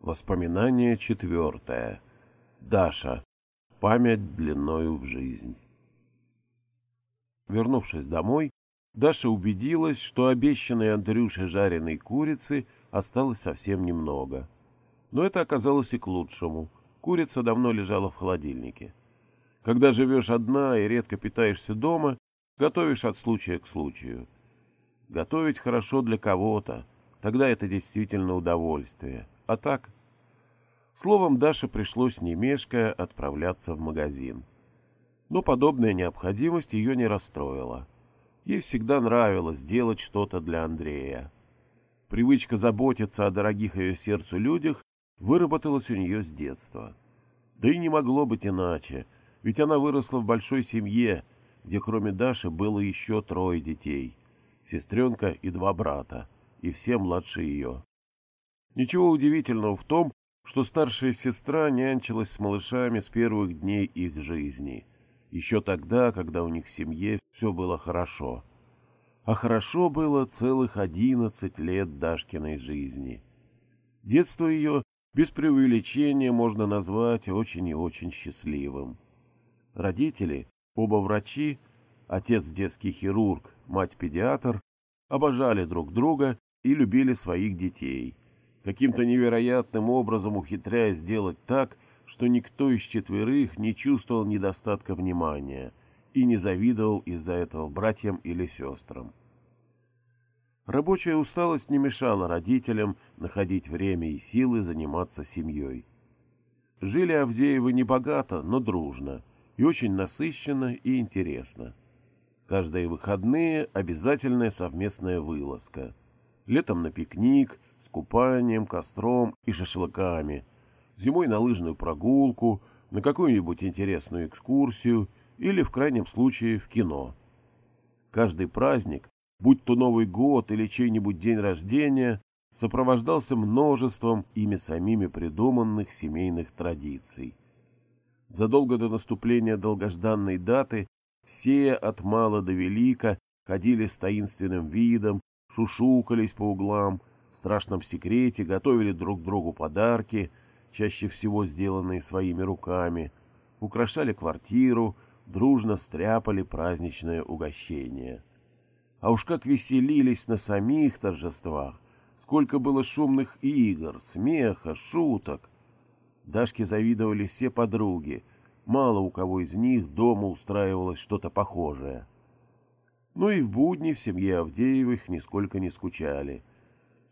Воспоминание четвертое. Даша. Память длиною в жизнь. Вернувшись домой, Даша убедилась, что обещанной Андрюше жареной курицы осталось совсем немного. Но это оказалось и к лучшему. Курица давно лежала в холодильнике. Когда живешь одна и редко питаешься дома, готовишь от случая к случаю. Готовить хорошо для кого-то, тогда это действительно удовольствие. А так... Словом, Даше пришлось не мешкая отправляться в магазин. Но подобная необходимость ее не расстроила. Ей всегда нравилось делать что-то для Андрея. Привычка заботиться о дорогих ее сердцу людях выработалась у нее с детства. Да и не могло быть иначе, ведь она выросла в большой семье, где кроме Даши было еще трое детей, сестренка и два брата, и все младше ее. Ничего удивительного в том, что старшая сестра нянчилась с малышами с первых дней их жизни, еще тогда, когда у них в семье все было хорошо. А хорошо было целых одиннадцать лет Дашкиной жизни. Детство ее без преувеличения можно назвать очень и очень счастливым. Родители, оба врачи, отец детский хирург, мать педиатр, обожали друг друга и любили своих детей, каким-то невероятным образом ухитряясь сделать так, что никто из четверых не чувствовал недостатка внимания и не завидовал из-за этого братьям или сестрам. Рабочая усталость не мешала родителям находить время и силы заниматься семьей. Жили Авдеевы не богато, но дружно, и очень насыщенно и интересно. Каждые выходные обязательная совместная вылазка. Летом на пикник – с купанием, костром и шашлыками, зимой на лыжную прогулку, на какую-нибудь интересную экскурсию или, в крайнем случае, в кино. Каждый праздник, будь то Новый год или чей-нибудь день рождения, сопровождался множеством ими самими придуманных семейных традиций. Задолго до наступления долгожданной даты все от мала до велика ходили с таинственным видом, шушукались по углам, в страшном секрете готовили друг другу подарки, чаще всего сделанные своими руками, украшали квартиру, дружно стряпали праздничное угощение. А уж как веселились на самих торжествах, сколько было шумных игр, смеха, шуток. Дашке завидовали все подруги, мало у кого из них дома устраивалось что-то похожее. Ну и в будни в семье Авдеевых нисколько не скучали —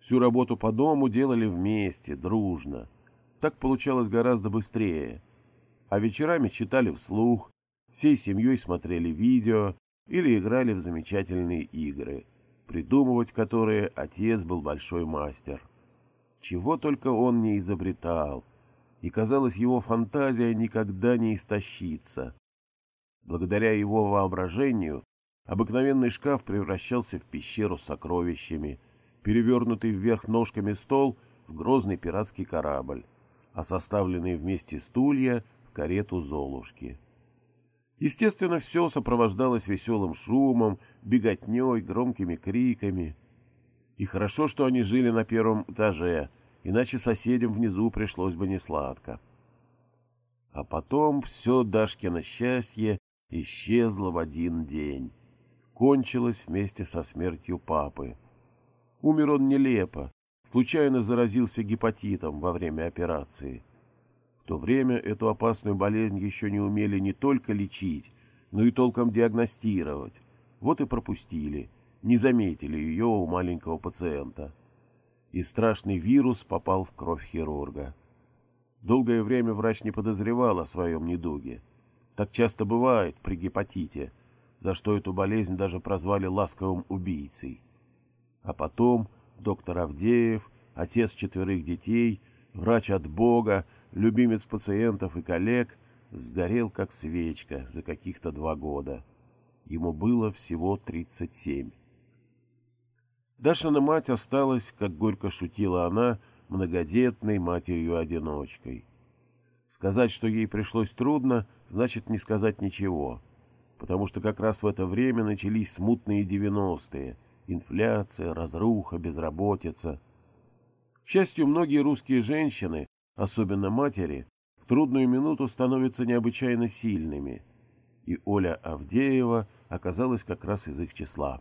Всю работу по дому делали вместе, дружно. Так получалось гораздо быстрее. А вечерами читали вслух, всей семьей смотрели видео или играли в замечательные игры, придумывать которые отец был большой мастер. Чего только он не изобретал, и, казалось, его фантазия никогда не истощится. Благодаря его воображению обыкновенный шкаф превращался в пещеру с сокровищами – перевернутый вверх ножками стол в грозный пиратский корабль, а составленные вместе стулья в карету Золушки. Естественно, все сопровождалось веселым шумом, беготней, громкими криками. И хорошо, что они жили на первом этаже, иначе соседям внизу пришлось бы несладко. А потом все Дашкино счастье исчезло в один день. Кончилось вместе со смертью папы — Умер он нелепо, случайно заразился гепатитом во время операции. В то время эту опасную болезнь еще не умели не только лечить, но и толком диагностировать. Вот и пропустили, не заметили ее у маленького пациента. И страшный вирус попал в кровь хирурга. Долгое время врач не подозревал о своем недуге. Так часто бывает при гепатите, за что эту болезнь даже прозвали ласковым убийцей. А потом доктор Авдеев, отец четверых детей, врач от Бога, любимец пациентов и коллег, сгорел как свечка за каких-то два года. Ему было всего 37. Дашина мать осталась, как горько шутила она, многодетной матерью-одиночкой. Сказать, что ей пришлось трудно, значит не сказать ничего, потому что как раз в это время начались смутные девяностые — инфляция, разруха, безработица. счастью, многие русские женщины, особенно матери, в трудную минуту становятся необычайно сильными, и Оля Авдеева оказалась как раз из их числа.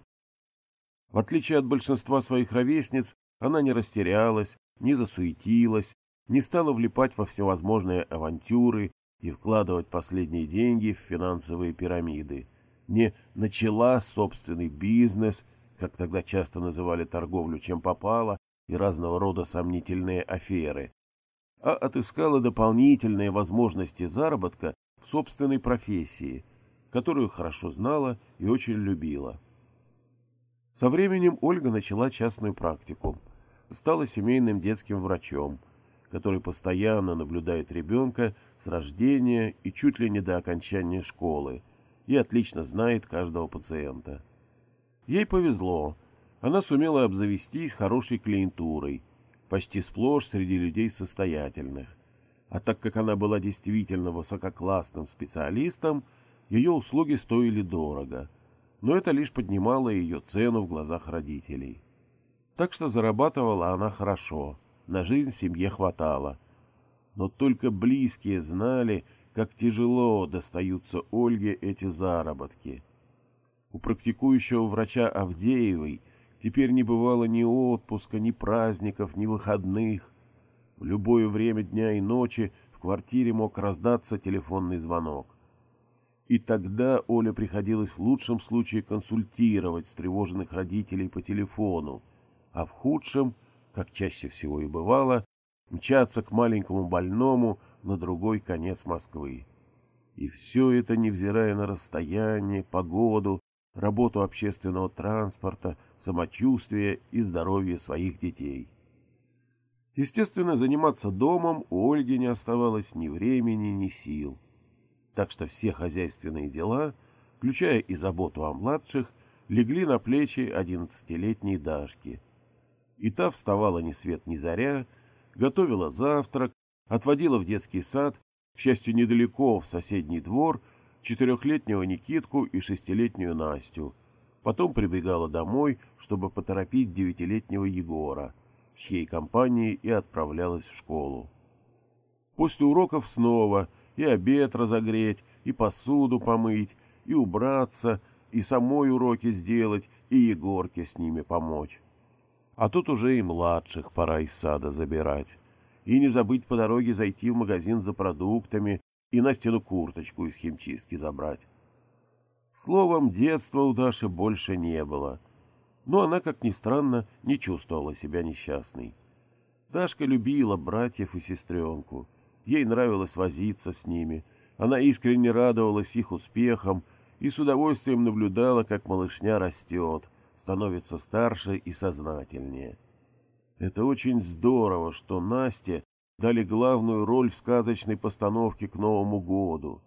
В отличие от большинства своих ровесниц, она не растерялась, не засуетилась, не стала влипать во всевозможные авантюры и вкладывать последние деньги в финансовые пирамиды, не начала собственный бизнес, как тогда часто называли торговлю чем попало, и разного рода сомнительные аферы, а отыскала дополнительные возможности заработка в собственной профессии, которую хорошо знала и очень любила. Со временем Ольга начала частную практику, стала семейным детским врачом, который постоянно наблюдает ребенка с рождения и чуть ли не до окончания школы и отлично знает каждого пациента. Ей повезло – она сумела обзавестись хорошей клиентурой, почти сплошь среди людей состоятельных. А так как она была действительно высококлассным специалистом, ее услуги стоили дорого, но это лишь поднимало ее цену в глазах родителей. Так что зарабатывала она хорошо, на жизнь семье хватало. Но только близкие знали, как тяжело достаются Ольге эти заработки. У практикующего врача Авдеевой – Теперь не бывало ни отпуска, ни праздников, ни выходных. В любое время дня и ночи в квартире мог раздаться телефонный звонок. И тогда Оле приходилось в лучшем случае консультировать встревоженных родителей по телефону, а в худшем, как чаще всего и бывало, мчаться к маленькому больному на другой конец Москвы. И все это невзирая на расстояние, погоду работу общественного транспорта, самочувствие и здоровье своих детей. Естественно, заниматься домом у Ольги не оставалось ни времени, ни сил. Так что все хозяйственные дела, включая и заботу о младших, легли на плечи одиннадцатилетней Дашки. И та вставала ни свет ни заря, готовила завтрак, отводила в детский сад, к счастью, недалеко, в соседний двор – четырехлетнего Никитку и шестилетнюю Настю. Потом прибегала домой, чтобы поторопить девятилетнего Егора, в чьей компании и отправлялась в школу. После уроков снова и обед разогреть, и посуду помыть, и убраться, и самой уроки сделать, и Егорке с ними помочь. А тут уже и младших пора из сада забирать. И не забыть по дороге зайти в магазин за продуктами и Настину курточку из химчистки забрать. Словом, детства у Даши больше не было, но она, как ни странно, не чувствовала себя несчастной. Дашка любила братьев и сестренку, ей нравилось возиться с ними, она искренне радовалась их успехам и с удовольствием наблюдала, как малышня растет, становится старше и сознательнее. Это очень здорово, что Насте дали главную роль в сказочной постановке к Новому году,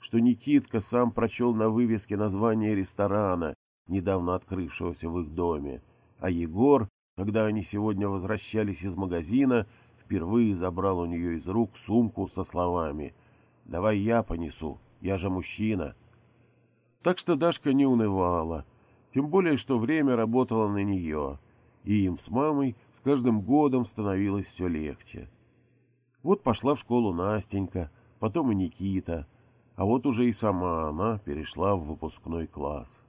что Никитка сам прочел на вывеске название ресторана, недавно открывшегося в их доме, а Егор, когда они сегодня возвращались из магазина, впервые забрал у нее из рук сумку со словами «Давай я понесу, я же мужчина». Так что Дашка не унывала, тем более, что время работало на нее, и им с мамой с каждым годом становилось все легче. Вот пошла в школу Настенька, потом и Никита, а вот уже и сама она перешла в выпускной класс.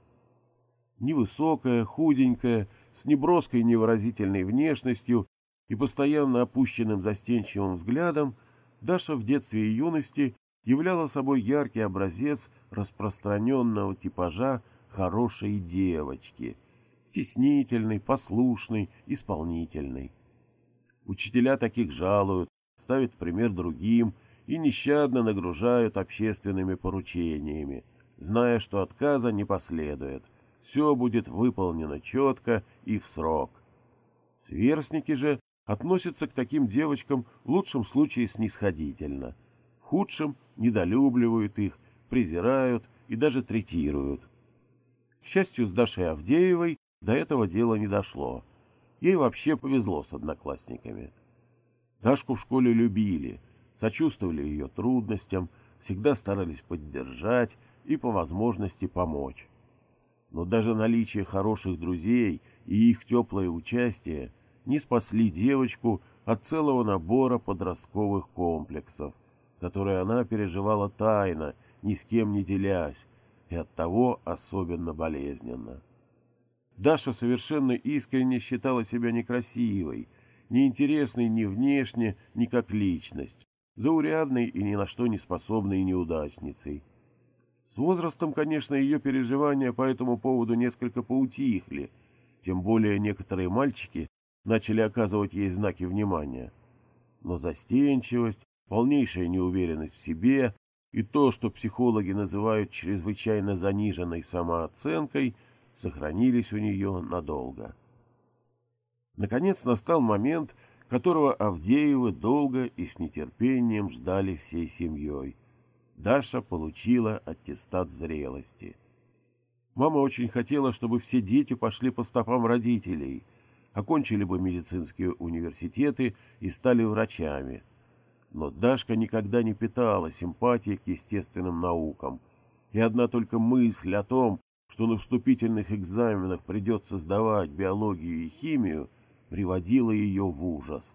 Невысокая, худенькая, с неброской невыразительной внешностью и постоянно опущенным застенчивым взглядом, Даша в детстве и юности являла собой яркий образец распространенного типажа хорошей девочки, стеснительной, послушной, исполнительной. Учителя таких жалуют, ставят пример другим и нещадно нагружают общественными поручениями, зная, что отказа не последует. Все будет выполнено четко и в срок. Сверстники же относятся к таким девочкам в лучшем случае снисходительно, в худшем недолюбливают их, презирают и даже третируют. К счастью, с Дашей Авдеевой до этого дела не дошло. Ей вообще повезло с одноклассниками. Дашку в школе любили, сочувствовали ее трудностям, всегда старались поддержать и по возможности помочь. Но даже наличие хороших друзей и их теплое участие не спасли девочку от целого набора подростковых комплексов, которые она переживала тайно, ни с кем не делясь, и оттого особенно болезненно. Даша совершенно искренне считала себя некрасивой, неинтересной ни внешне, ни как личность, заурядной и ни на что не способной неудачницей. С возрастом, конечно, ее переживания по этому поводу несколько поутихли, тем более некоторые мальчики начали оказывать ей знаки внимания. Но застенчивость, полнейшая неуверенность в себе и то, что психологи называют чрезвычайно заниженной самооценкой, сохранились у нее надолго. Наконец настал момент, которого Авдеевы долго и с нетерпением ждали всей семьей. Даша получила аттестат зрелости. Мама очень хотела, чтобы все дети пошли по стопам родителей, окончили бы медицинские университеты и стали врачами. Но Дашка никогда не питала симпатии к естественным наукам, и одна только мысль о том, что на вступительных экзаменах придется сдавать биологию и химию, приводила ее в ужас.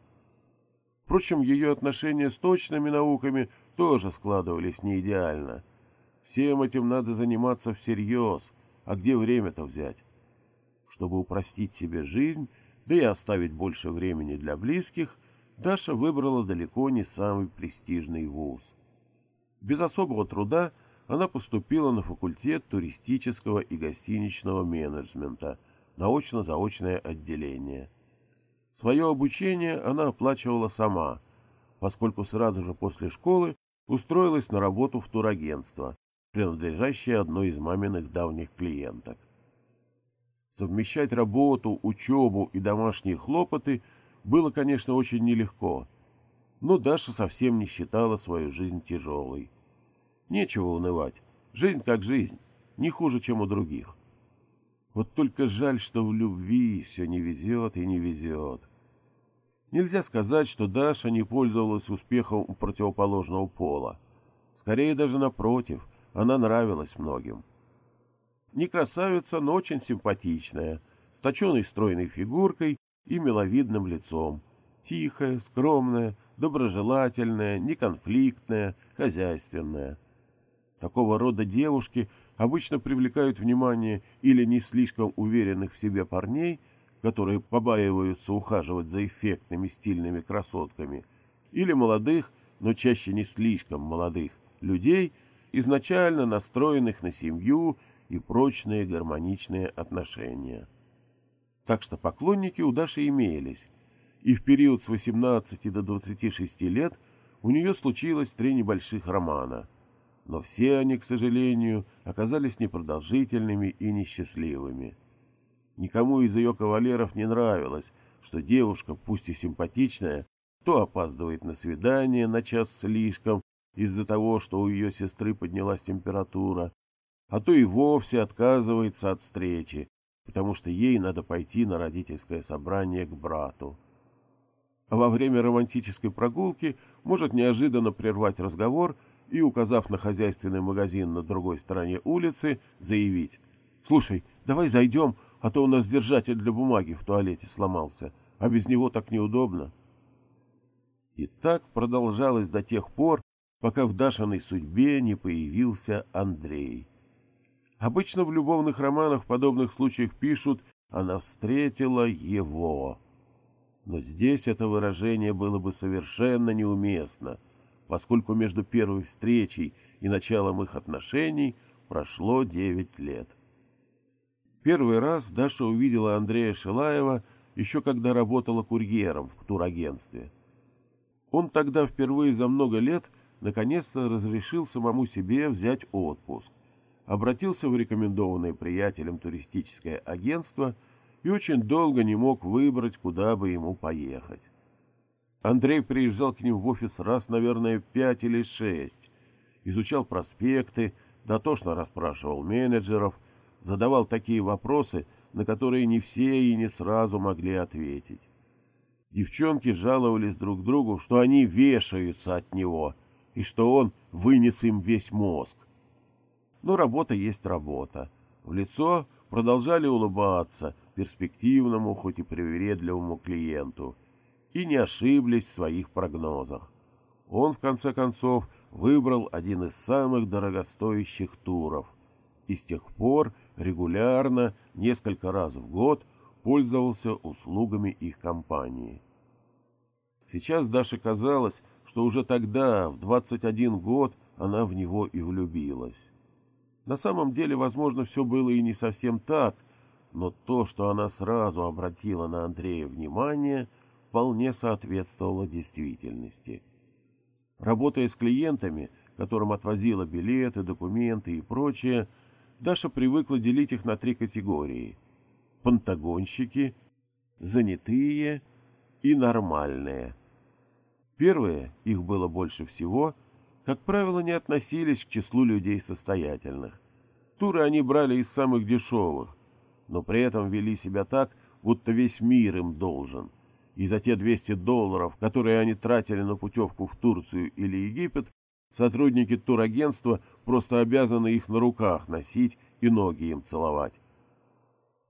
Впрочем, ее отношения с точными науками тоже складывались не идеально. Всем этим надо заниматься всерьез, а где время-то взять? Чтобы упростить себе жизнь, да и оставить больше времени для близких, Даша выбрала далеко не самый престижный вуз. Без особого труда она поступила на факультет туристического и гостиничного менеджмента, научно-заочное отделение – Свое обучение она оплачивала сама, поскольку сразу же после школы устроилась на работу в турагентство, принадлежащее одной из маминых давних клиенток. Совмещать работу, учебу и домашние хлопоты было, конечно, очень нелегко, но Даша совсем не считала свою жизнь тяжелой. Нечего унывать, жизнь как жизнь, не хуже, чем у других. Вот только жаль, что в любви все не везет и не везет. Нельзя сказать, что Даша не пользовалась успехом противоположного пола. Скорее даже напротив, она нравилась многим. Не красавица, но очень симпатичная, с точенной стройной фигуркой и миловидным лицом. Тихая, скромная, доброжелательная, неконфликтная, хозяйственная. Такого рода девушки обычно привлекают внимание или не слишком уверенных в себе парней, которые побаиваются ухаживать за эффектными стильными красотками, или молодых, но чаще не слишком молодых, людей, изначально настроенных на семью и прочные гармоничные отношения. Так что поклонники у Даши имелись, и в период с 18 до 26 лет у нее случилось три небольших романа – но все они, к сожалению, оказались непродолжительными и несчастливыми. Никому из ее кавалеров не нравилось, что девушка, пусть и симпатичная, то опаздывает на свидание на час слишком из-за того, что у ее сестры поднялась температура, а то и вовсе отказывается от встречи, потому что ей надо пойти на родительское собрание к брату. А во время романтической прогулки может неожиданно прервать разговор – и, указав на хозяйственный магазин на другой стороне улицы, заявить «Слушай, давай зайдем, а то у нас держатель для бумаги в туалете сломался, а без него так неудобно». И так продолжалось до тех пор, пока в Дашиной судьбе не появился Андрей. Обычно в любовных романах в подобных случаях пишут «она встретила его». Но здесь это выражение было бы совершенно неуместно — поскольку между первой встречей и началом их отношений прошло девять лет. Первый раз Даша увидела Андрея Шилаева еще когда работала курьером в турагентстве. Он тогда впервые за много лет наконец-то разрешил самому себе взять отпуск, обратился в рекомендованное приятелем туристическое агентство и очень долго не мог выбрать, куда бы ему поехать. Андрей приезжал к ним в офис раз, наверное, пять или шесть. Изучал проспекты, дотошно расспрашивал менеджеров, задавал такие вопросы, на которые не все и не сразу могли ответить. Девчонки жаловались друг другу, что они вешаются от него, и что он вынес им весь мозг. Но работа есть работа. В лицо продолжали улыбаться перспективному, хоть и привередливому клиенту – и не ошиблись в своих прогнозах. Он, в конце концов, выбрал один из самых дорогостоящих туров и с тех пор регулярно, несколько раз в год, пользовался услугами их компании. Сейчас Даше казалось, что уже тогда, в 21 год, она в него и влюбилась. На самом деле, возможно, все было и не совсем так, но то, что она сразу обратила на Андрея внимание, вполне соответствовало действительности. Работая с клиентами, которым отвозила билеты, документы и прочее, Даша привыкла делить их на три категории – пантагонщики, занятые и нормальные. Первые, их было больше всего, как правило, не относились к числу людей состоятельных. Туры они брали из самых дешевых, но при этом вели себя так, будто весь мир им должен. И за те 200 долларов, которые они тратили на путевку в Турцию или Египет, сотрудники турагентства просто обязаны их на руках носить и ноги им целовать.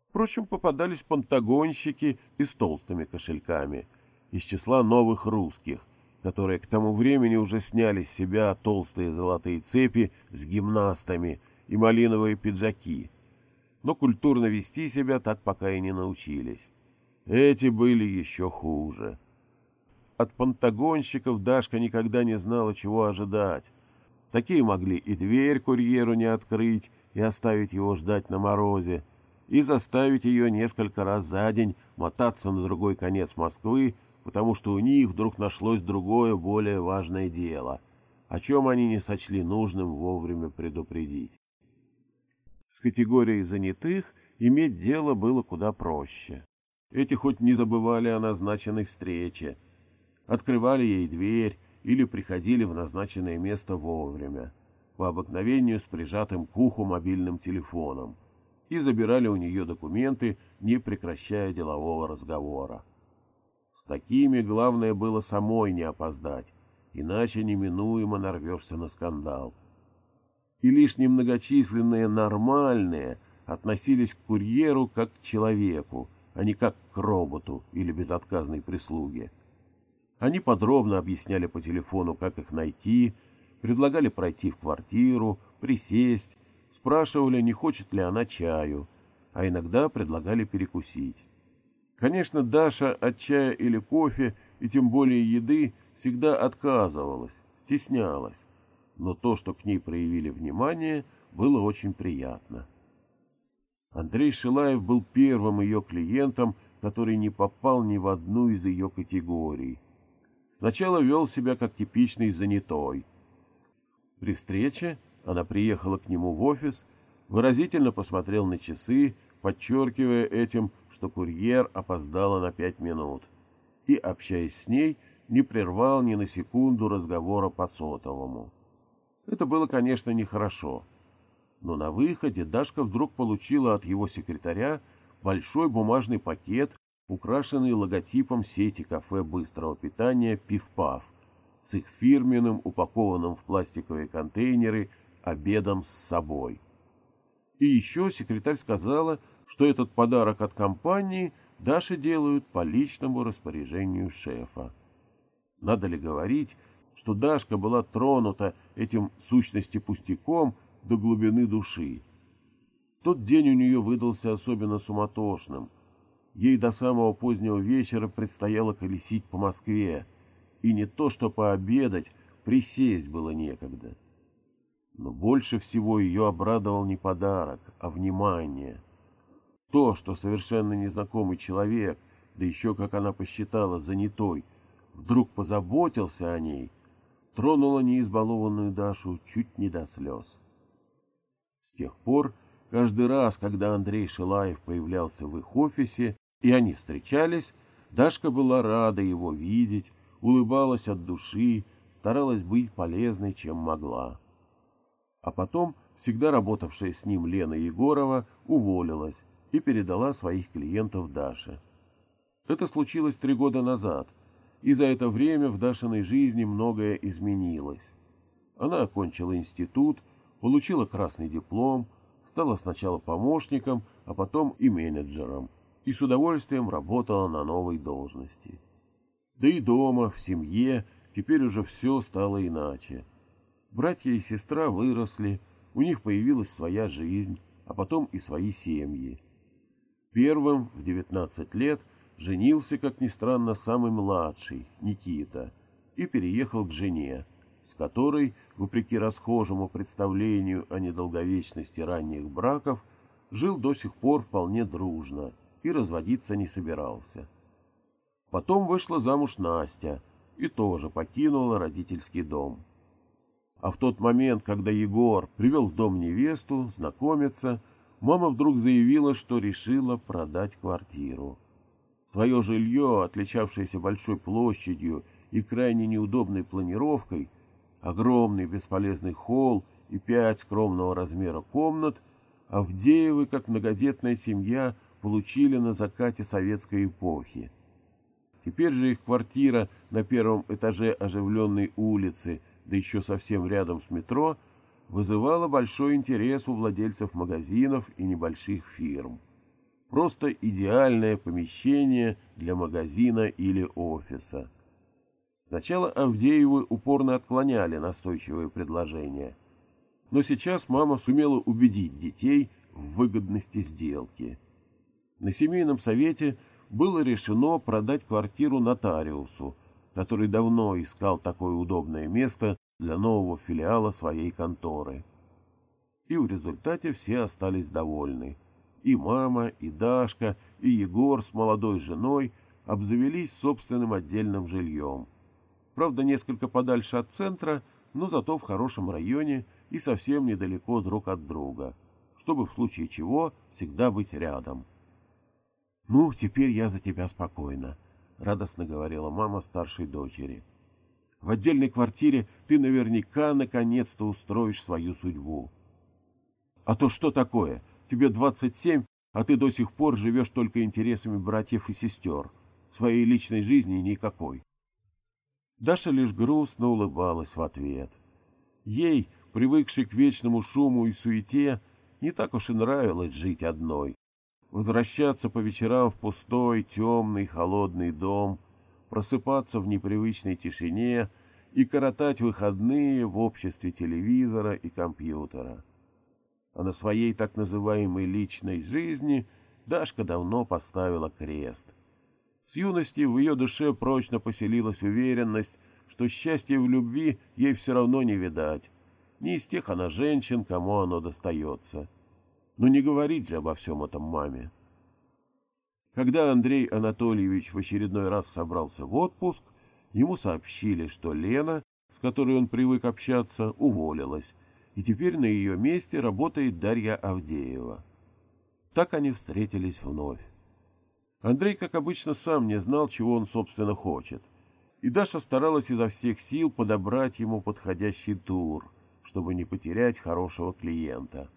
Впрочем, попадались пантагонщики и с толстыми кошельками, из числа новых русских, которые к тому времени уже сняли с себя толстые золотые цепи с гимнастами и малиновые пиджаки, но культурно вести себя так пока и не научились. Эти были еще хуже. От пантагонщиков Дашка никогда не знала, чего ожидать. Такие могли и дверь курьеру не открыть, и оставить его ждать на морозе, и заставить ее несколько раз за день мотаться на другой конец Москвы, потому что у них вдруг нашлось другое, более важное дело, о чем они не сочли нужным вовремя предупредить. С категорией занятых иметь дело было куда проще. Эти хоть не забывали о назначенной встрече, открывали ей дверь или приходили в назначенное место вовремя, по обыкновению с прижатым к уху мобильным телефоном, и забирали у нее документы, не прекращая делового разговора. С такими главное было самой не опоздать, иначе неминуемо нарвешься на скандал и лишь немногочисленные нормальные относились к курьеру как к человеку, а не как к роботу или безотказной прислуге. Они подробно объясняли по телефону, как их найти, предлагали пройти в квартиру, присесть, спрашивали, не хочет ли она чаю, а иногда предлагали перекусить. Конечно, Даша от чая или кофе, и тем более еды, всегда отказывалась, стеснялась но то, что к ней проявили внимание, было очень приятно. Андрей Шилаев был первым ее клиентом, который не попал ни в одну из ее категорий. Сначала вел себя как типичный занятой. При встрече она приехала к нему в офис, выразительно посмотрел на часы, подчеркивая этим, что курьер опоздала на пять минут, и, общаясь с ней, не прервал ни на секунду разговора по сотовому. Это было, конечно, нехорошо. Но на выходе Дашка вдруг получила от его секретаря большой бумажный пакет, украшенный логотипом сети кафе быстрого питания «Пиф-Паф» с их фирменным, упакованным в пластиковые контейнеры, обедом с собой. И еще секретарь сказала, что этот подарок от компании Даше делают по личному распоряжению шефа. Надо ли говорить, что Дашка была тронута этим сущности пустяком до глубины души. Тот день у нее выдался особенно суматошным. Ей до самого позднего вечера предстояло колесить по Москве, и не то что пообедать, присесть было некогда. Но больше всего ее обрадовал не подарок, а внимание. То, что совершенно незнакомый человек, да еще, как она посчитала, занятой, вдруг позаботился о ней — тронула неизбалованную Дашу чуть не до слез. С тех пор, каждый раз, когда Андрей Шилаев появлялся в их офисе, и они встречались, Дашка была рада его видеть, улыбалась от души, старалась быть полезной, чем могла. А потом всегда работавшая с ним Лена Егорова уволилась и передала своих клиентов Даше. Это случилось три года назад — и за это время в Дашиной жизни многое изменилось. Она окончила институт, получила красный диплом, стала сначала помощником, а потом и менеджером, и с удовольствием работала на новой должности. Да и дома, в семье, теперь уже все стало иначе. Братья и сестра выросли, у них появилась своя жизнь, а потом и свои семьи. Первым в 19 лет женился, как ни странно, самый младший, Никита, и переехал к жене, с которой, вопреки расхожему представлению о недолговечности ранних браков, жил до сих пор вполне дружно и разводиться не собирался. Потом вышла замуж Настя и тоже покинула родительский дом. А в тот момент, когда Егор привел в дом невесту, знакомиться, мама вдруг заявила, что решила продать квартиру. Свое жилье, отличавшееся большой площадью и крайне неудобной планировкой, огромный бесполезный холл и пять скромного размера комнат, Авдеевы, как многодетная семья, получили на закате советской эпохи. Теперь же их квартира на первом этаже оживленной улицы – да еще совсем рядом с метро, вызывало большой интерес у владельцев магазинов и небольших фирм. Просто идеальное помещение для магазина или офиса. Сначала Авдеевы упорно отклоняли настойчивые предложения. Но сейчас мама сумела убедить детей в выгодности сделки. На семейном совете было решено продать квартиру нотариусу, который давно искал такое удобное место для нового филиала своей конторы. И в результате все остались довольны. И мама, и Дашка, и Егор с молодой женой обзавелись собственным отдельным жильем. Правда, несколько подальше от центра, но зато в хорошем районе и совсем недалеко друг от друга, чтобы в случае чего всегда быть рядом. «Ну, теперь я за тебя спокойна», — радостно говорила мама старшей дочери. В отдельной квартире ты наверняка наконец-то устроишь свою судьбу. А то что такое? Тебе 27, а ты до сих пор живешь только интересами братьев и сестер. Своей личной жизни никакой. Даша лишь грустно улыбалась в ответ. Ей, привыкшей к вечному шуму и суете, не так уж и нравилось жить одной. Возвращаться по вечерам в пустой, темный, холодный дом — просыпаться в непривычной тишине и коротать выходные в обществе телевизора и компьютера. А на своей так называемой личной жизни Дашка давно поставила крест. С юности в ее душе прочно поселилась уверенность, что счастье в любви ей все равно не видать. Не из тех она женщин, кому оно достается. Но не говорить же обо всем этом маме. Когда Андрей Анатольевич в очередной раз собрался в отпуск, ему сообщили, что Лена, с которой он привык общаться, уволилась, и теперь на ее месте работает Дарья Авдеева. Так они встретились вновь. Андрей, как обычно, сам не знал, чего он, собственно, хочет. И Даша старалась изо всех сил подобрать ему подходящий тур, чтобы не потерять хорошего клиента.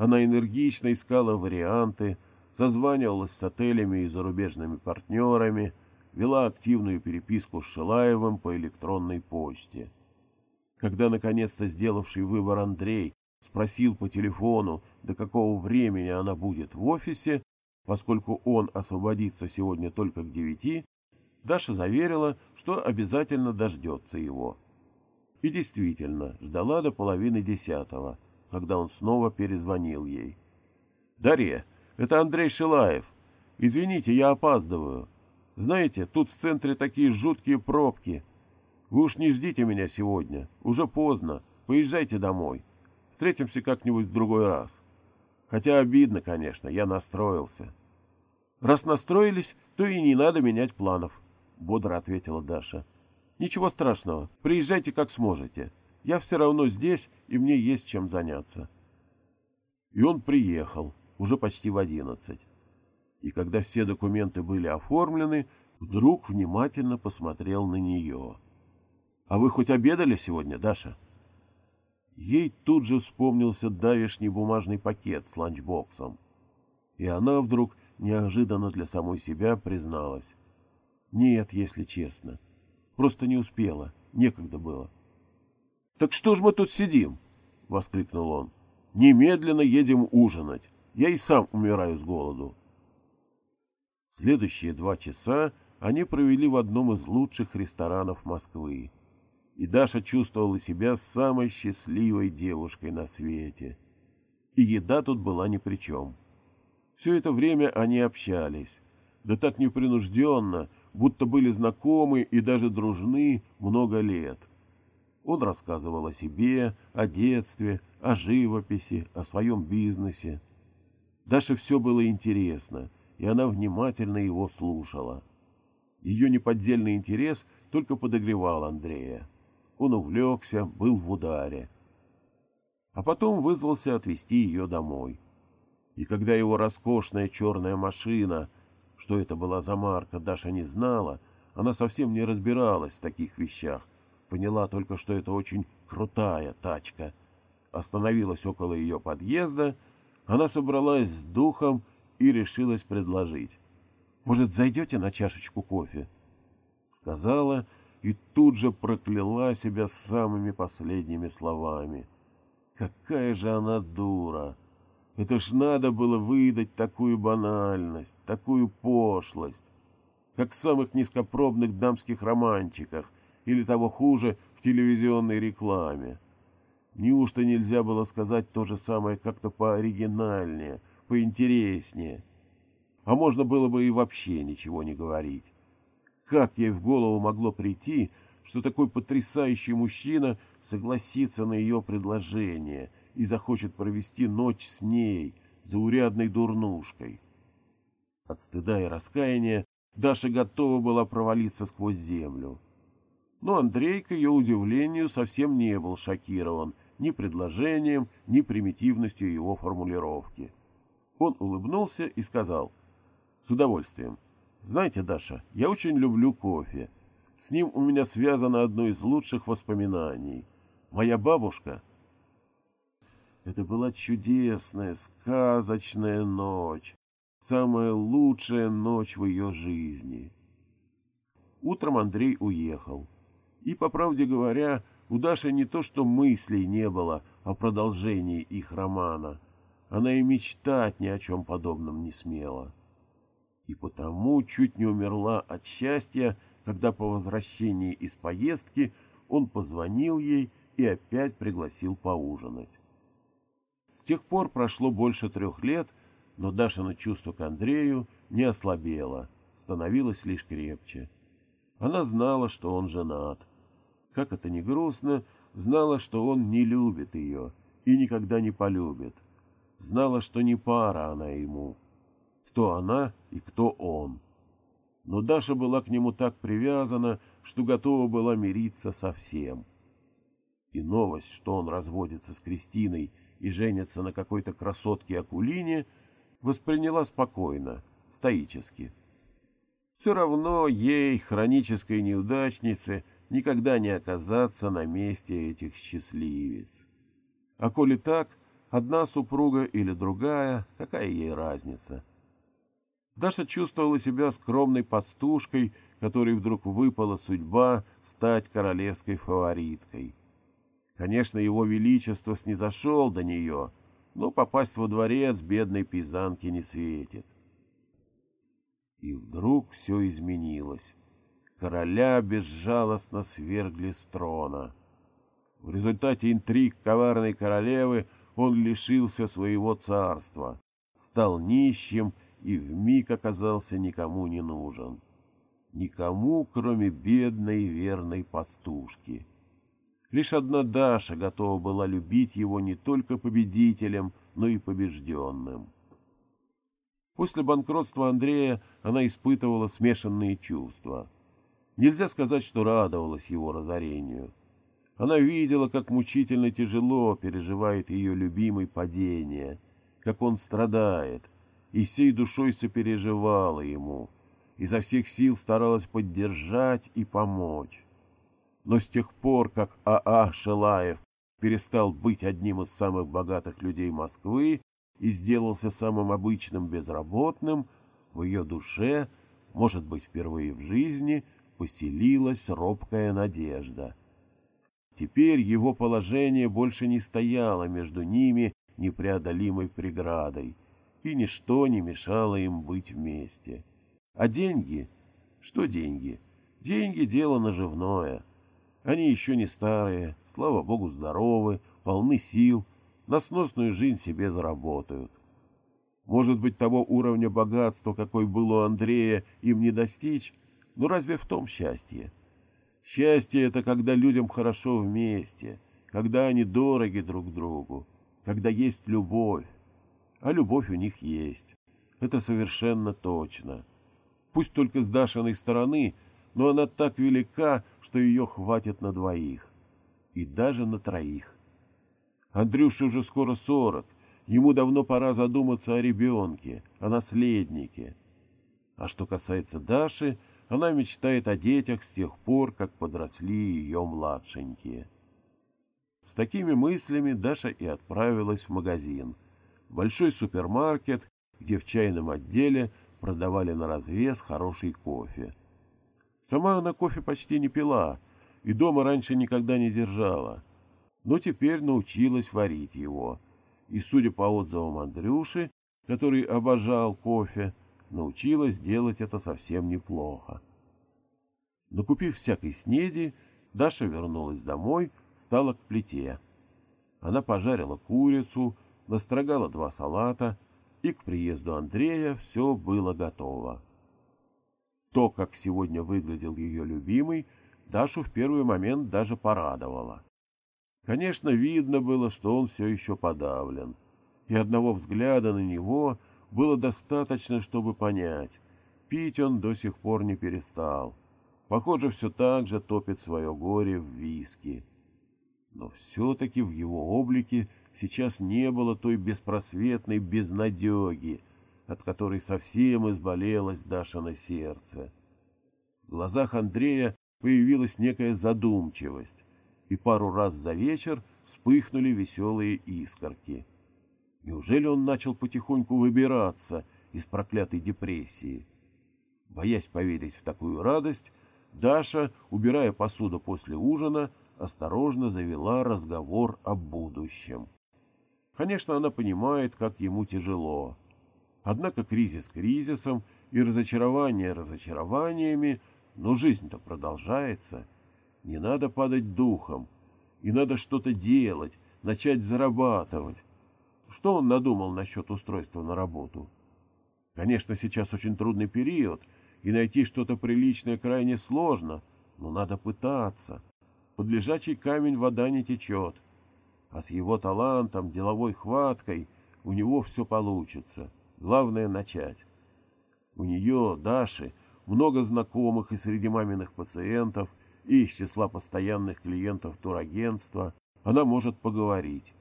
Она энергично искала варианты, созванивалась с отелями и зарубежными партнерами, вела активную переписку с Шилаевым по электронной почте. Когда, наконец-то сделавший выбор Андрей спросил по телефону, до какого времени она будет в офисе, поскольку он освободится сегодня только к девяти, Даша заверила, что обязательно дождется его. И действительно, ждала до половины десятого, когда он снова перезвонил ей. «Дарья, это Андрей Шилаев. Извините, я опаздываю. Знаете, тут в центре такие жуткие пробки. Вы уж не ждите меня сегодня. Уже поздно. Поезжайте домой. Встретимся как-нибудь в другой раз. Хотя обидно, конечно, я настроился. Раз настроились, то и не надо менять планов, — бодро ответила Даша. Ничего страшного. Приезжайте как сможете. Я все равно здесь, и мне есть чем заняться. И он приехал уже почти в одиннадцать. И когда все документы были оформлены, вдруг внимательно посмотрел на нее. «А вы хоть обедали сегодня, Даша?» Ей тут же вспомнился давишний бумажный пакет с ланчбоксом. И она вдруг неожиданно для самой себя призналась. «Нет, если честно. Просто не успела. Некогда было». «Так что ж мы тут сидим?» — воскликнул он. «Немедленно едем ужинать. Я и сам умираю с голоду. Следующие два часа они провели в одном из лучших ресторанов Москвы. И Даша чувствовала себя самой счастливой девушкой на свете. И еда тут была ни при чем. Все это время они общались, да так непринужденно, будто были знакомы и даже дружны много лет. Он рассказывал о себе, о детстве, о живописи, о своем бизнесе. Даше все было интересно, и она внимательно его слушала. Ее неподдельный интерес только подогревал Андрея. Он увлекся, был в ударе. А потом вызвался отвезти ее домой. И когда его роскошная черная машина — что это была за марка, Даша не знала. Она совсем не разбиралась в таких вещах. Поняла только, что это очень крутая тачка. Остановилась около ее подъезда. Она собралась с духом и решилась предложить. «Может, зайдете на чашечку кофе?» Сказала и тут же прокляла себя самыми последними словами. «Какая же она дура!» Это ж надо было выдать такую банальность, такую пошлость, как в самых низкопробных дамских романчиках или того хуже в телевизионной рекламе. Неужто нельзя было сказать то же самое как-то пооригинальнее, поинтереснее? А можно было бы и вообще ничего не говорить. Как ей в голову могло прийти, что такой потрясающий мужчина согласится на ее предложение — и захочет провести ночь с ней, заурядной дурнушкой. От стыда и раскаяния Даша готова была провалиться сквозь землю. Но Андрей, к ее удивлению, совсем не был шокирован ни предложением, ни примитивностью его формулировки. Он улыбнулся и сказал, «С удовольствием. Знаете, Даша, я очень люблю кофе. С ним у меня связано одно из лучших воспоминаний. Моя бабушка это была чудесная, сказочная ночь, самая лучшая ночь в ее жизни. Утром Андрей уехал. И, по правде говоря, у Даши не то что мыслей не было о продолжении их романа, она и мечтать ни о чем подобном не смела. И потому чуть не умерла от счастья, когда по возвращении из поездки он позвонил ей и опять пригласил поужинать. С тех пор прошло больше трех лет, но Дашина чувство к Андрею не ослабело, становилось лишь крепче. Она знала, что он женат. Как это ни грустно, знала, что он не любит ее и никогда не полюбит. Знала, что не пара она ему. Кто она и кто он. Но Даша была к нему так привязана, что готова была мириться со всем. И новость, что он разводится с Кристиной и женится на какой-то красотке Акулине, восприняла спокойно, стоически. Все равно ей, хронической неудачнице, никогда не оказаться на месте этих счастливец. А коли так, одна супруга или другая, какая ей разница? Даша чувствовала себя скромной пастушкой, которой вдруг выпала судьба стать королевской фавориткой. Конечно, его величество снизошел до нее, но попасть во дворец бедной пизанке не светит. И вдруг все изменилось. Короля безжалостно свергли с трона. В результате интриг коварной королевы он лишился своего царства, стал нищим и вмиг оказался никому не нужен. Никому, кроме бедной верной пастушки — Лишь одна Даша готова была любить его не только победителем, но и побежденным. После банкротства Андрея она испытывала смешанные чувства. Нельзя сказать, что радовалась его разорению. Она видела, как мучительно тяжело переживает ее любимый падение, как он страдает, и всей душой сопереживала ему, изо всех сил старалась поддержать и помочь но с тех пор, как А.А. А Шелаев перестал быть одним из самых богатых людей Москвы и сделался самым обычным безработным, в ее душе, может быть, впервые в жизни, поселилась робкая надежда. Теперь его положение больше не стояло между ними непреодолимой преградой, и ничто не мешало им быть вместе. А деньги — Что деньги? Деньги — дело наживное. Они еще не старые, слава богу, здоровы, полны сил, на сносную жизнь себе заработают. Может быть, того уровня богатства, какой был у Андрея, им не достичь, но разве в том счастье? Счастье — это когда людям хорошо вместе, когда они дороги друг другу, когда есть любовь. А любовь у них есть. Это совершенно точно. Пусть только с Дашиной стороны — но она так велика, что ее хватит на двоих. И даже на троих. Андрюше уже скоро сорок. Ему давно пора задуматься о ребенке, о наследнике. А что касается Даши, она мечтает о детях с тех пор, как подросли ее младшенькие. С такими мыслями Даша и отправилась в магазин. Большой супермаркет, где в чайном отделе продавали на развес хороший кофе. Сама она кофе почти не пила и дома раньше никогда не держала, но теперь научилась варить его. И, судя по отзывам Андрюши, который обожал кофе, научилась делать это совсем неплохо. Накупив всякой снеди, Даша вернулась домой, стала к плите. Она пожарила курицу, настрогала два салата, и к приезду Андрея все было готово. То, как сегодня выглядел ее любимый, Дашу в первый момент даже порадовало. Конечно, видно было, что он все еще подавлен, и одного взгляда на него было достаточно, чтобы понять, пить он до сих пор не перестал. Похоже, все так же топит свое горе в виски. Но все-таки в его облике сейчас не было той беспросветной безнадеги, от которой совсем изболелось Дашино сердце. В глазах Андрея появилась некая задумчивость, и пару раз за вечер вспыхнули веселые искорки. Неужели он начал потихоньку выбираться из проклятой депрессии? Боясь поверить в такую радость, Даша, убирая посуду после ужина, осторожно завела разговор о будущем. Конечно, она понимает, как ему тяжело. Однако кризис кризисом и разочарование разочарованиями, но жизнь-то продолжается. Не надо падать духом, и надо что-то делать, начать зарабатывать. Что он надумал насчет устройства на работу? Конечно, сейчас очень трудный период, и найти что-то приличное крайне сложно, но надо пытаться. Под лежачий камень вода не течет, а с его талантом, деловой хваткой у него все получится. Главное — начать. У нее, Даши, много знакомых и среди маминых пациентов, и из числа постоянных клиентов турагентства. Она может поговорить.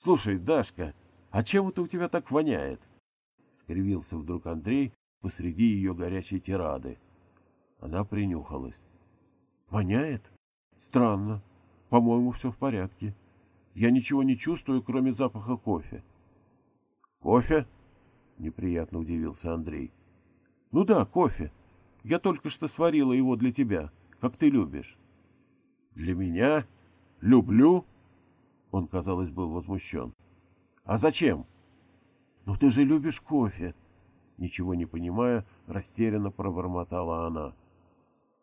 «Слушай, Дашка, а чем это у тебя так воняет?» — скривился вдруг Андрей посреди ее горячей тирады. Она принюхалась. «Воняет? Странно. По-моему, все в порядке. Я ничего не чувствую, кроме запаха кофе. «Кофе?» — неприятно удивился Андрей. «Ну да, кофе. Я только что сварила его для тебя, как ты любишь». «Для меня? Люблю?» Он, казалось, был возмущен. «А зачем?» «Ну ты же любишь кофе!» Ничего не понимая, растерянно пробормотала она.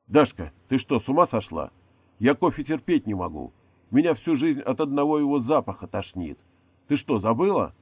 «Дашка, ты что, с ума сошла? Я кофе терпеть не могу. Меня всю жизнь от одного его запаха тошнит. Ты что, забыла?»